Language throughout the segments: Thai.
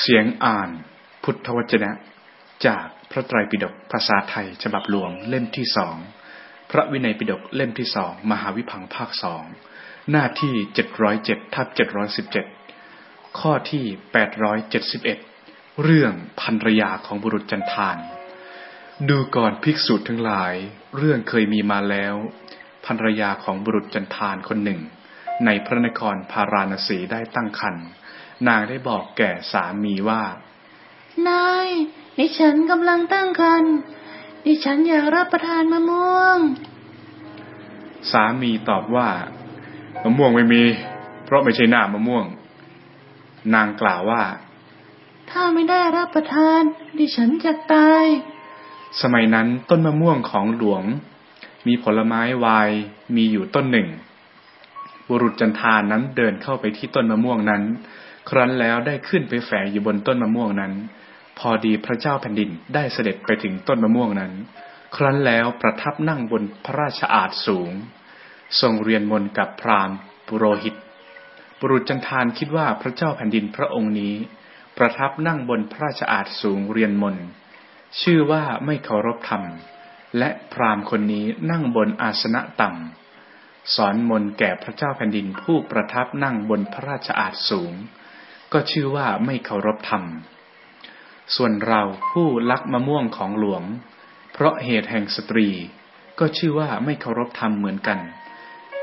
เสียงอ่านพุทธวจนะ จากพระไตรปิฎกภาษาไทย ฉบับหลวงเล่มที่สอง พระวินัยปิฎกเล่มที่สอง มหาวิพังภาคสอง หน้าที่เจ็ดร้อยเจ็ดทับเจ็ดร้อยสิบเจ็ดข้อที่แปดร้อยเจ็ดสิบเอ็ดเรื่องภรรยาของบุรุษจันทาน ดูก่อนภิกษุทั้งหลาย เรื่องเคยมีมาแล้วภรรยาของบุรุษจันทานคนหนึ่ง ในพระนครพาราณสีได้ตั้งครรภ์ นางได้บอกแก่สามีว่า นายดิฉันกำลังตั้งครรภ์ดิฉันอยากรับประทานมะม่วง สามีตอบว่ามะม่วงไม่มี เพราะไม่ใช่หน้ามะม่วง นางกล่าวว่า ถ้าไม่ได้รับประทาน ดิฉันจะตาย สมัยนั้นต้นมะม่วงของหลวง มีผลไม้วายมีอยู่ต้นหนึ่ง บุรุษจันทานนั้นเดินเข้าไปที่ต้นมะม่วงนั้น ครั้นแล้วได้ขึ้นไปแฝงอยู่บนต้นมะม่วงนั้น พอดีพระเจ้าแผ่นดินได้เสด็จไปถึงต้นมะม่วงนั้น ครั้นแล้วประทับนั่งบนพระราชอาณสูง ทรงเรียนมนกับพราหมณ์ปุโรหิต บุรุษจันทานคิดว่าพระเจ้าแผ่นดินพระองค์นี้ ประทับนั่งบนพระราชอาณสูงเรียนมน ชื่อว่าไม่เคารพธรรม และพราหมณ์คนนี้นั่งบนอาสนะต่ำสอนมนแก่พระเจ้าแผ่นดินผู้ประทับนั่งบนพระราชอาณสูง ก็ชื่อว่าไม่เคารพธรรม ส่วนเราผู้ลักมะม่วงของหลวง เพราะเหตุแห่งสตรี ก็ชื่อว่าไม่เคารพธรรมเหมือนกัน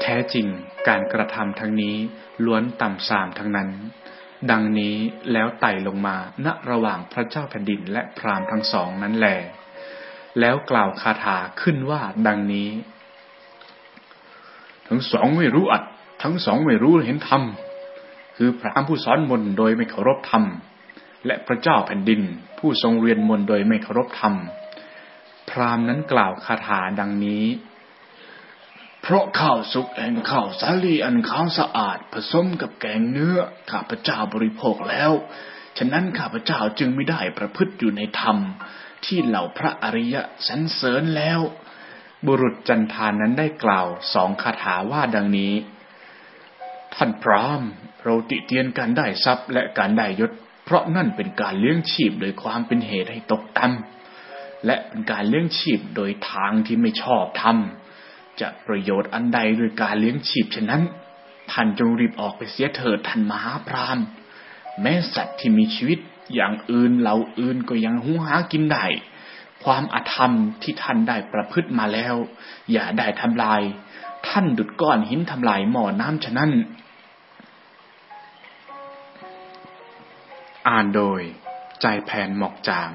แท้จริงการกระทำทั้งนี้ล้วนต่ำสามทั้งนั้น ดังนี้แล้วไต่ลงมาณระหว่างพระเจ้าแผ่นดินและพราหมณ์ทั้งสองนั้นแลแล้วกล่าวคาถาขึ้นว่าดังนี้ ทั้งสองไม่รู้อัด ทั้งสองไม่รู้เห็นธรรม คือพระผู้สอนมนต์โดยไม่เคารพธรรม และพระเจ้าแผ่นดิน ผู้ทรงเรียนมนต์โดยไม่เคารพธรรม พราหมณ์นั้นกล่าวคาถาดังนี้ เพราะข้าวสุกแห่งข้าวสาลีอันขาวสะอาด ผสมกับแกงเนื้อข้าพเจ้าบริโภคแล้ว ฉะนั้นข้าพเจ้าจึงไม่ได้ประพฤติอยู่ในธรรม ที่เหล่าพระอริยะสรรเสริญแล้ว บุรุษจันทานนั้นได้กล่าวสองคาถาว่าดังนี้ ท่านพรามเราติเตียนการได้ทรัพย์และการได้ยศ เพราะนั่นเป็นการเลี้ยงชีพโดยความเป็นเหตุให้ตกต่ำและเป็นการเลี้ยงชีพโดยทางที่ไม่ชอบทำจะประโยชน์อันใดโดยการเลี้ยงชีพฉะนั้น ท่านจงรีบออกไปเสียเถิดท่านมหาพรามแม้สัตว์ที่มีชีวิตอย่างอื่นเหล่าอื่นก็ยังหุงหากินได้ความอธรรมที่ท่านได้ประพฤติมาแล้ว อย่าได้ทำลาย ท่านดุดก้อนหินทำลายหม้อน้ำฉะนั้น อ่านโดย ใจแผนหมอกจาง